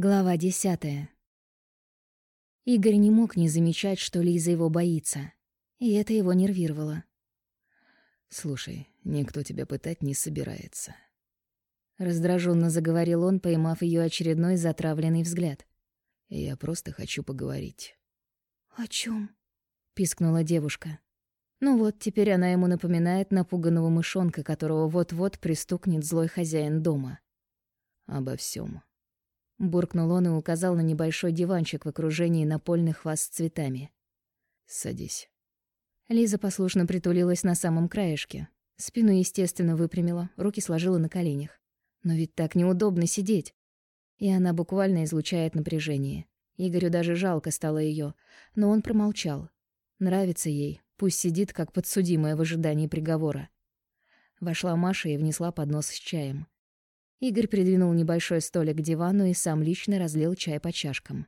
Глава десятая. Игорь не мог не замечать, что Лиза его боится, и это его нервировало. «Слушай, никто тебя пытать не собирается». Раздраженно заговорил он, поймав ее очередной затравленный взгляд. «Я просто хочу поговорить». «О чем? пискнула девушка. Ну вот, теперь она ему напоминает напуганного мышонка, которого вот-вот пристукнет злой хозяин дома. «Обо всем. Буркнул он и указал на небольшой диванчик в окружении напольных ваз с цветами. «Садись». Лиза послушно притулилась на самом краешке. Спину, естественно, выпрямила, руки сложила на коленях. Но ведь так неудобно сидеть. И она буквально излучает напряжение. Игорю даже жалко стало ее, но он промолчал. Нравится ей, пусть сидит как подсудимая в ожидании приговора. Вошла Маша и внесла поднос с чаем. Игорь придвинул небольшой столик к дивану и сам лично разлил чай по чашкам.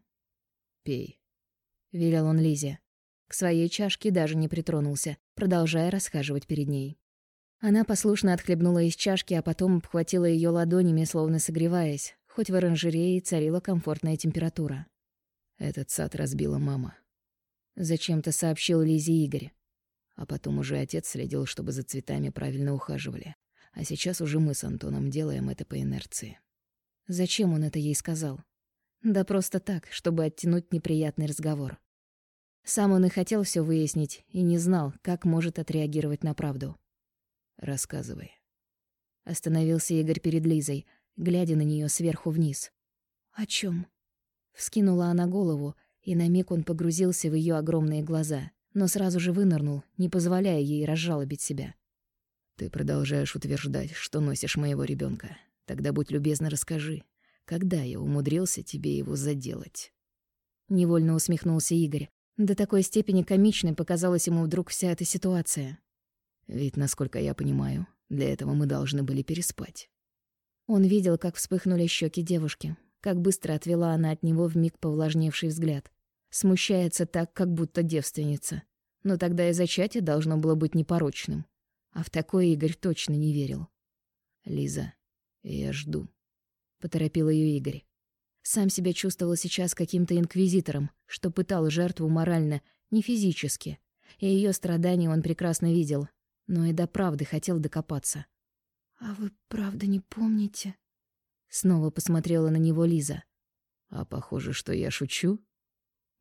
«Пей», — велел он Лизе. К своей чашке даже не притронулся, продолжая расхаживать перед ней. Она послушно отхлебнула из чашки, а потом обхватила ее ладонями, словно согреваясь, хоть в оранжерее царила комфортная температура. «Этот сад разбила мама», — зачем-то сообщил Лизе Игорь. А потом уже отец следил, чтобы за цветами правильно ухаживали. А сейчас уже мы с Антоном делаем это по инерции. Зачем он это ей сказал? Да просто так, чтобы оттянуть неприятный разговор. Сам он и хотел все выяснить, и не знал, как может отреагировать на правду. «Рассказывай». Остановился Игорь перед Лизой, глядя на нее сверху вниз. «О чем? Вскинула она голову, и на миг он погрузился в ее огромные глаза, но сразу же вынырнул, не позволяя ей разжалобить себя. Ты продолжаешь утверждать, что носишь моего ребенка. Тогда будь любезна, расскажи, когда я умудрился тебе его заделать?» Невольно усмехнулся Игорь. До такой степени комичной показалась ему вдруг вся эта ситуация. «Ведь, насколько я понимаю, для этого мы должны были переспать». Он видел, как вспыхнули щеки девушки, как быстро отвела она от него в миг повлажневший взгляд. Смущается так, как будто девственница. Но тогда и зачатие должно было быть непорочным. А в такое Игорь точно не верил. «Лиза, я жду», — поторопил ее Игорь. Сам себя чувствовал сейчас каким-то инквизитором, что пытал жертву морально, не физически. И ее страдания он прекрасно видел, но и до правды хотел докопаться. «А вы правда не помните?» Снова посмотрела на него Лиза. «А похоже, что я шучу?»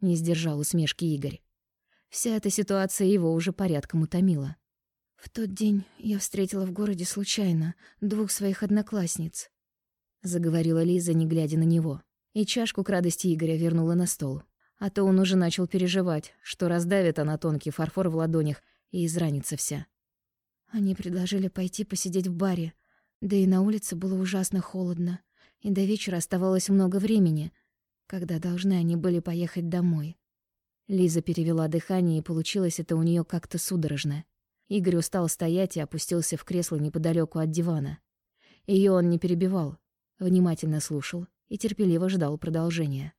Не сдержал усмешки Игорь. Вся эта ситуация его уже порядком утомила. В тот день я встретила в городе случайно двух своих одноклассниц. Заговорила Лиза, не глядя на него. И чашку к радости Игоря вернула на стол. А то он уже начал переживать, что раздавит она тонкий фарфор в ладонях и изранится вся. Они предложили пойти посидеть в баре. Да и на улице было ужасно холодно. И до вечера оставалось много времени, когда должны они были поехать домой. Лиза перевела дыхание, и получилось это у нее как-то судорожно. Игорь устал стоять и опустился в кресло неподалеку от дивана. Ее он не перебивал, внимательно слушал и терпеливо ждал продолжения.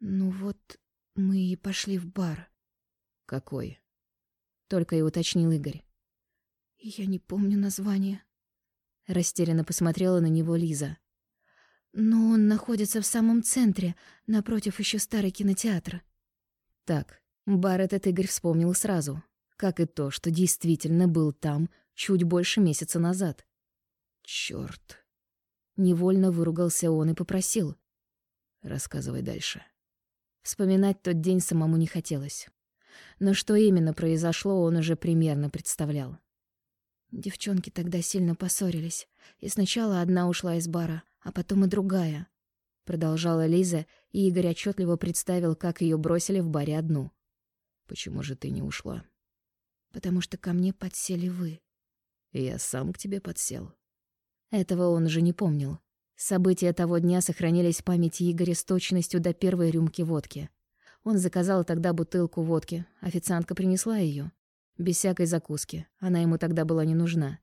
«Ну вот, мы и пошли в бар». «Какой?» — только и уточнил Игорь. «Я не помню название». Растерянно посмотрела на него Лиза. «Но он находится в самом центре, напротив еще старый кинотеатр». Так, бар этот Игорь вспомнил сразу, как и то, что действительно был там чуть больше месяца назад. Чёрт. Невольно выругался он и попросил. Рассказывай дальше. Вспоминать тот день самому не хотелось. Но что именно произошло, он уже примерно представлял. Девчонки тогда сильно поссорились, и сначала одна ушла из бара, а потом и другая. Продолжала Лиза, и Игорь отчетливо представил, как ее бросили в баре одну. «Почему же ты не ушла?» Потому что ко мне подсели вы. Я сам к тебе подсел. Этого он уже не помнил. События того дня сохранились в памяти Игоря с точностью до первой рюмки водки. Он заказал тогда бутылку водки, официантка принесла ее, без всякой закуски, она ему тогда была не нужна.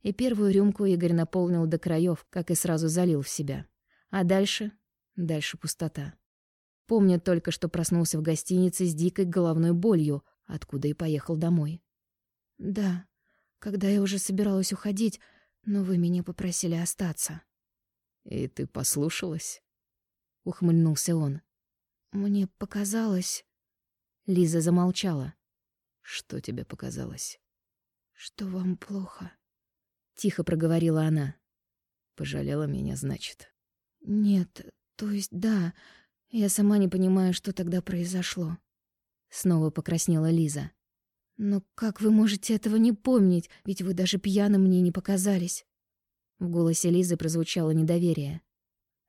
И первую рюмку Игорь наполнил до краев, как и сразу залил в себя. А дальше? Дальше пустота. Помнит только, что проснулся в гостинице с дикой головной болью, откуда и поехал домой. «Да, когда я уже собиралась уходить, но вы меня попросили остаться». «И ты послушалась?» — ухмыльнулся он. «Мне показалось...» Лиза замолчала. «Что тебе показалось?» «Что вам плохо?» — тихо проговорила она. «Пожалела меня, значит?» «Нет, то есть да. Я сама не понимаю, что тогда произошло». Снова покраснела Лиза. «Но как вы можете этого не помнить? Ведь вы даже пьяным мне не показались». В голосе Лизы прозвучало недоверие.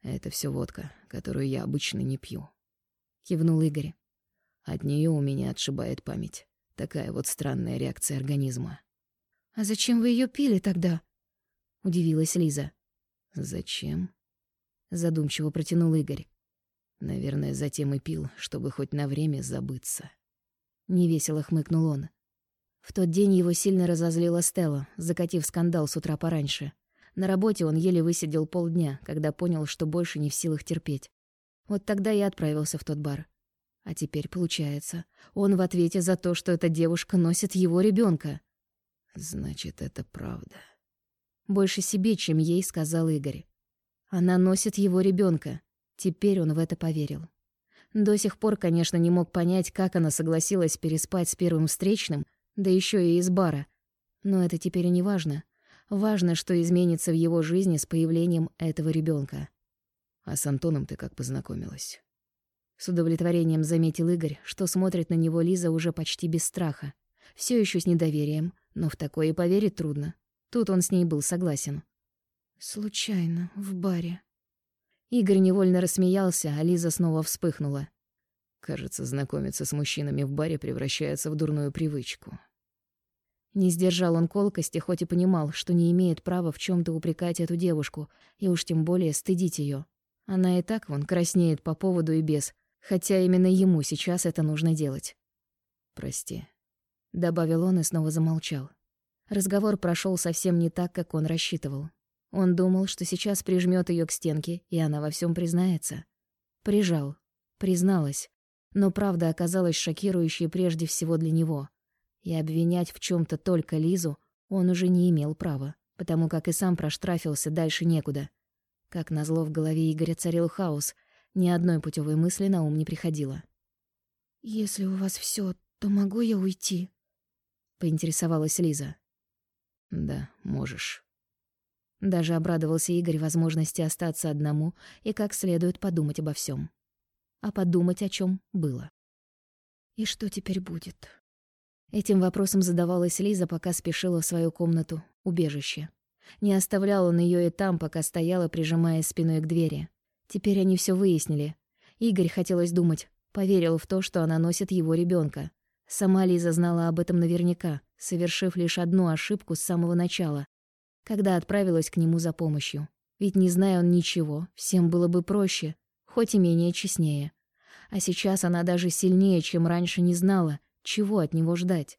«Это все водка, которую я обычно не пью», — кивнул Игорь. «От нее у меня отшибает память. Такая вот странная реакция организма». «А зачем вы ее пили тогда?» — удивилась Лиза. «Зачем?» — задумчиво протянул Игорь. «Наверное, затем и пил, чтобы хоть на время забыться». Невесело хмыкнул он. В тот день его сильно разозлила Стелла, закатив скандал с утра пораньше. На работе он еле высидел полдня, когда понял, что больше не в силах терпеть. Вот тогда я отправился в тот бар. А теперь, получается, он в ответе за то, что эта девушка носит его ребенка. Значит, это правда. Больше себе, чем ей, сказал Игорь. Она носит его ребенка. Теперь он в это поверил. До сих пор, конечно, не мог понять, как она согласилась переспать с первым встречным, да еще и из бара. Но это теперь и не важно. Важно, что изменится в его жизни с появлением этого ребенка. А с Антоном ты как познакомилась? С удовлетворением заметил Игорь, что смотрит на него Лиза уже почти без страха. Все еще с недоверием, но в такое и поверить трудно. Тут он с ней был согласен. «Случайно, в баре». Игорь невольно рассмеялся, а Лиза снова вспыхнула. Кажется, знакомиться с мужчинами в баре превращается в дурную привычку. Не сдержал он колкости, хоть и понимал, что не имеет права в чем то упрекать эту девушку, и уж тем более стыдить ее. Она и так вон краснеет по поводу и без, хотя именно ему сейчас это нужно делать. «Прости», — добавил он и снова замолчал. Разговор прошел совсем не так, как он рассчитывал. Он думал, что сейчас прижмет ее к стенке, и она во всем признается. Прижал, призналась, но правда оказалась шокирующей прежде всего для него. И обвинять в чем то только Лизу он уже не имел права, потому как и сам проштрафился дальше некуда. Как назло в голове Игоря царил хаос, ни одной путевой мысли на ум не приходило. «Если у вас все, то могу я уйти?» — поинтересовалась Лиза. «Да, можешь». Даже обрадовался Игорь возможности остаться одному и как следует подумать обо всем. А подумать о чем было. «И что теперь будет?» Этим вопросом задавалась Лиза, пока спешила в свою комнату, убежище. Не оставлял он ее и там, пока стояла, прижимая спиной к двери. Теперь они все выяснили. Игорь, хотелось думать, поверил в то, что она носит его ребенка. Сама Лиза знала об этом наверняка, совершив лишь одну ошибку с самого начала, когда отправилась к нему за помощью. Ведь не зная он ничего, всем было бы проще, хоть и менее честнее. А сейчас она даже сильнее, чем раньше, не знала, чего от него ждать.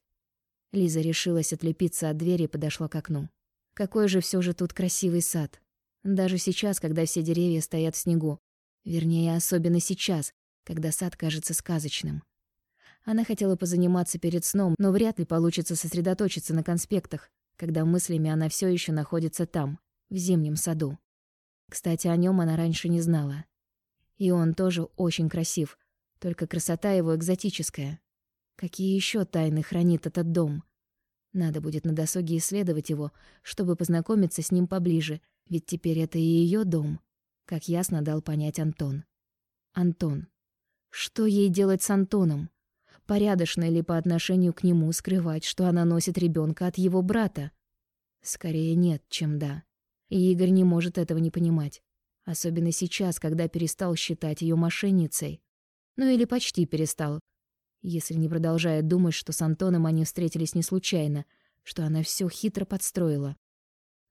Лиза решилась отлепиться от двери и подошла к окну. Какой же все же тут красивый сад. Даже сейчас, когда все деревья стоят в снегу. Вернее, особенно сейчас, когда сад кажется сказочным. Она хотела позаниматься перед сном, но вряд ли получится сосредоточиться на конспектах, когда мыслями она все еще находится там, в зимнем саду. Кстати, о нем она раньше не знала. И он тоже очень красив, только красота его экзотическая. Какие еще тайны хранит этот дом? Надо будет на досуге исследовать его, чтобы познакомиться с ним поближе, ведь теперь это и ее дом, как ясно дал понять Антон. Антон. Что ей делать с Антоном? Порядочно ли по отношению к нему скрывать, что она носит ребенка от его брата? Скорее нет, чем да. И Игорь не может этого не понимать. Особенно сейчас, когда перестал считать ее мошенницей. Ну или почти перестал. Если не продолжает думать, что с Антоном они встретились не случайно, что она все хитро подстроила.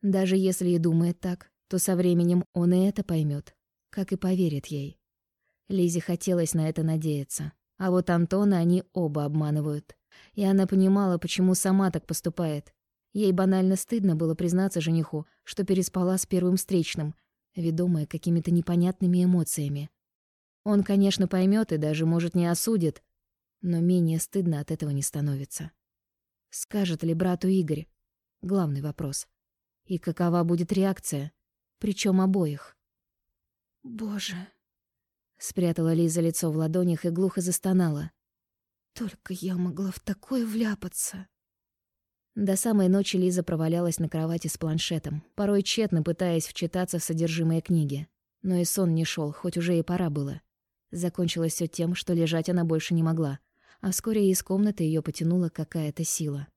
Даже если и думает так, то со временем он и это поймет, как и поверит ей. Лизе хотелось на это надеяться. А вот Антона они оба обманывают. И она понимала, почему сама так поступает. Ей банально стыдно было признаться жениху, что переспала с первым встречным, ведомая какими-то непонятными эмоциями. Он, конечно, поймет и даже, может, не осудит, но менее стыдно от этого не становится. Скажет ли брату Игорь? Главный вопрос. И какова будет реакция? Причем обоих. «Боже!» Спрятала Лиза лицо в ладонях и глухо застонала. Только я могла в такое вляпаться. До самой ночи Лиза провалялась на кровати с планшетом, порой тщетно пытаясь вчитаться в содержимое книги. Но и сон не шел, хоть уже и пора было. Закончилось все тем, что лежать она больше не могла, а вскоре из комнаты ее потянула какая-то сила.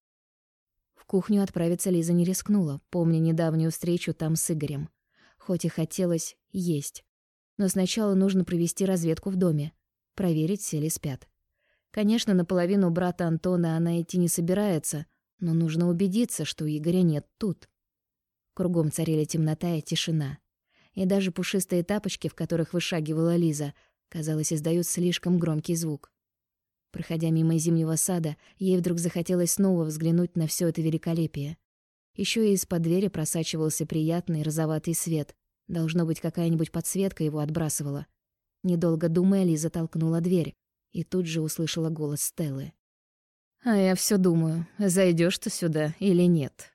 В кухню отправиться Лиза не рискнула, помня недавнюю встречу там с Игорем. Хоть и хотелось есть. Но сначала нужно провести разведку в доме, проверить, все ли спят. Конечно, наполовину брата Антона она идти не собирается, но нужно убедиться, что Игоря нет тут. Кругом царили темнота и тишина. И даже пушистые тапочки, в которых вышагивала Лиза, казалось, издают слишком громкий звук. Проходя мимо зимнего сада, ей вдруг захотелось снова взглянуть на все это великолепие. Еще и из-под двери просачивался приятный розоватый свет. Должно быть, какая-нибудь подсветка его отбрасывала. Недолго думая, Лиза толкнула дверь и тут же услышала голос Стеллы. «А я все думаю, зайдешь ты сюда или нет?»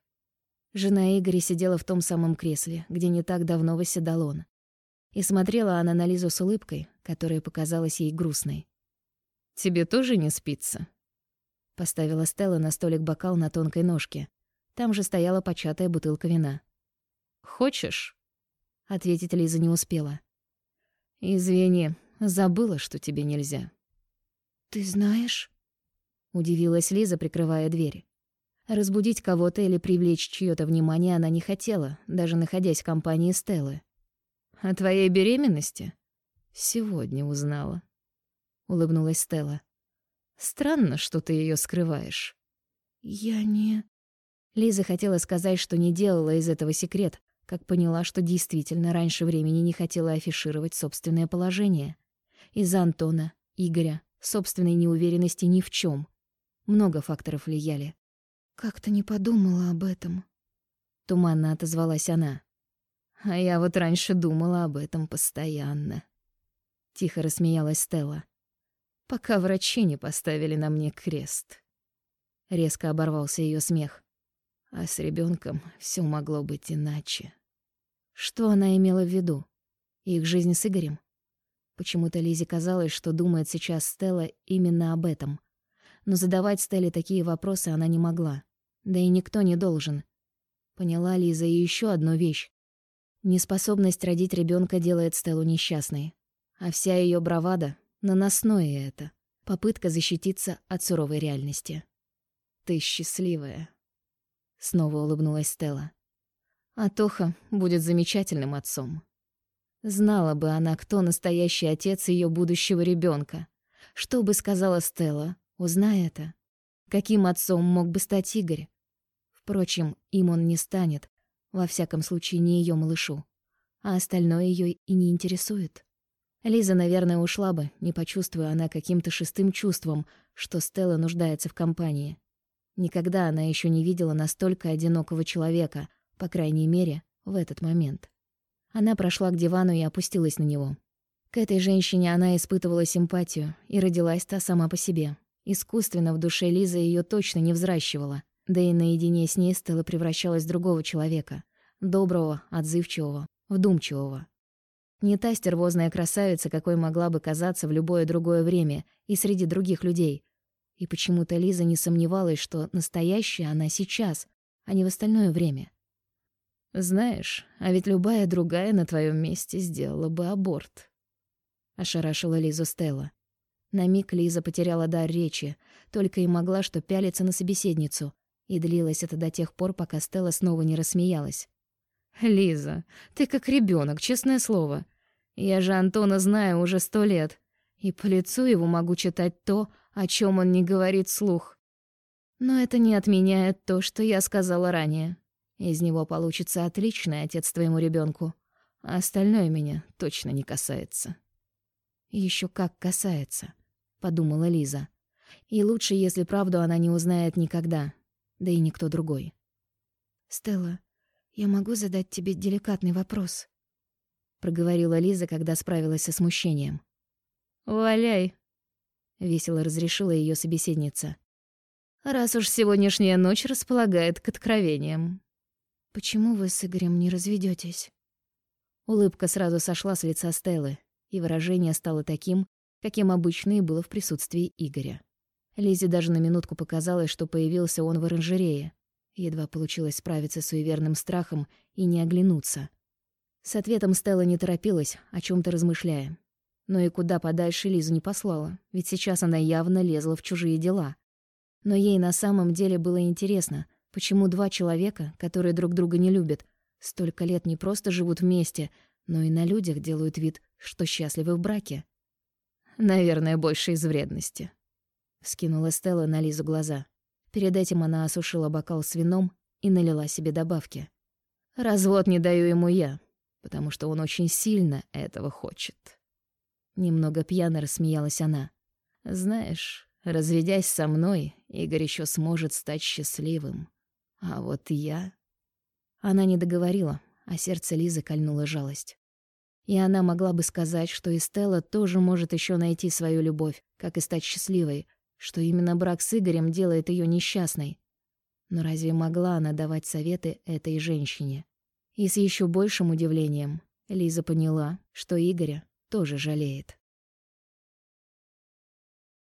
Жена Игоря сидела в том самом кресле, где не так давно восседал он. И смотрела она на Лизу с улыбкой, которая показалась ей грустной. «Тебе тоже не спится?» Поставила Стелла на столик бокал на тонкой ножке. Там же стояла початая бутылка вина. «Хочешь?» Ответить Лиза не успела. «Извини, забыла, что тебе нельзя». «Ты знаешь?» Удивилась Лиза, прикрывая дверь. Разбудить кого-то или привлечь чьё-то внимание она не хотела, даже находясь в компании Стеллы. «О твоей беременности?» «Сегодня узнала», — улыбнулась Стелла. «Странно, что ты её скрываешь». «Я не...» Лиза хотела сказать, что не делала из этого секрет, как поняла, что действительно раньше времени не хотела афишировать собственное положение. Из-за Антона, Игоря, собственной неуверенности ни в чем. Много факторов влияли. «Как-то не подумала об этом», — туманно отозвалась она. «А я вот раньше думала об этом постоянно». Тихо рассмеялась Стелла. «Пока врачи не поставили на мне крест». Резко оборвался ее смех. А с ребенком все могло быть иначе. Что она имела в виду? Их жизнь с Игорем? Почему-то Лизе казалось, что думает сейчас Стелла именно об этом. Но задавать Стелле такие вопросы она не могла. Да и никто не должен. Поняла Лиза и еще одну вещь. Неспособность родить ребенка делает Стеллу несчастной. А вся ее бравада — наносное это. Попытка защититься от суровой реальности. «Ты счастливая», — снова улыбнулась Стелла. «А Тоха будет замечательным отцом». Знала бы она, кто настоящий отец ее будущего ребенка. Что бы сказала Стелла, узная это? Каким отцом мог бы стать Игорь? Впрочем, им он не станет, во всяком случае не ее малышу. А остальное ее и не интересует. Лиза, наверное, ушла бы, не почувствуя она каким-то шестым чувством, что Стелла нуждается в компании. Никогда она еще не видела настолько одинокого человека, по крайней мере, в этот момент. Она прошла к дивану и опустилась на него. К этой женщине она испытывала симпатию, и родилась та сама по себе. Искусственно в душе Лиза ее точно не взращивала, да и наедине с ней Стелла превращалась в другого человека. Доброго, отзывчивого, вдумчивого. Не та стервозная красавица, какой могла бы казаться в любое другое время и среди других людей. И почему-то Лиза не сомневалась, что настоящая она сейчас, а не в остальное время. Знаешь, а ведь любая другая на твоем месте сделала бы аборт. Ошарашила Лизу Стелла. На миг Лиза потеряла дар речи, только и могла что пялиться на собеседницу, и длилось это до тех пор, пока Стелла снова не рассмеялась. «Лиза, ты как ребенок, честное слово. Я же Антона знаю уже сто лет, и по лицу его могу читать то, о чем он не говорит слух. Но это не отменяет то, что я сказала ранее. Из него получится отличный отец твоему ребенку, а остальное меня точно не касается. Еще как касается, подумала Лиза. И лучше, если правду она не узнает никогда, да и никто другой. Стелла, я могу задать тебе деликатный вопрос, проговорила Лиза, когда справилась со смущением. Валяй, весело разрешила ее собеседница. Раз уж сегодняшняя ночь располагает к откровениям. Почему вы с Игорем не разведетесь? Улыбка сразу сошла с лица Стеллы, и выражение стало таким, каким обычно и было в присутствии Игоря. Лизе даже на минутку показалось, что появился он в оранжерее. Едва получилось справиться с суеверным страхом и не оглянуться. С ответом Стелла не торопилась, о чем то размышляя. Но и куда подальше Лизу не послала, ведь сейчас она явно лезла в чужие дела. Но ей на самом деле было интересно, почему два человека, которые друг друга не любят, столько лет не просто живут вместе, но и на людях делают вид, что счастливы в браке. Наверное, больше из вредности. Скинула Стелла на Лизу глаза. Перед этим она осушила бокал с вином и налила себе добавки. Развод не даю ему я, потому что он очень сильно этого хочет. Немного пьяно рассмеялась она. Знаешь, разведясь со мной, Игорь еще сможет стать счастливым. А вот я... Она не договорила, а сердце Лизы кольнула жалость. И она могла бы сказать, что и Стелла тоже может еще найти свою любовь, как и стать счастливой, что именно брак с Игорем делает ее несчастной. Но разве могла она давать советы этой женщине? И с еще большим удивлением Лиза поняла, что Игоря тоже жалеет.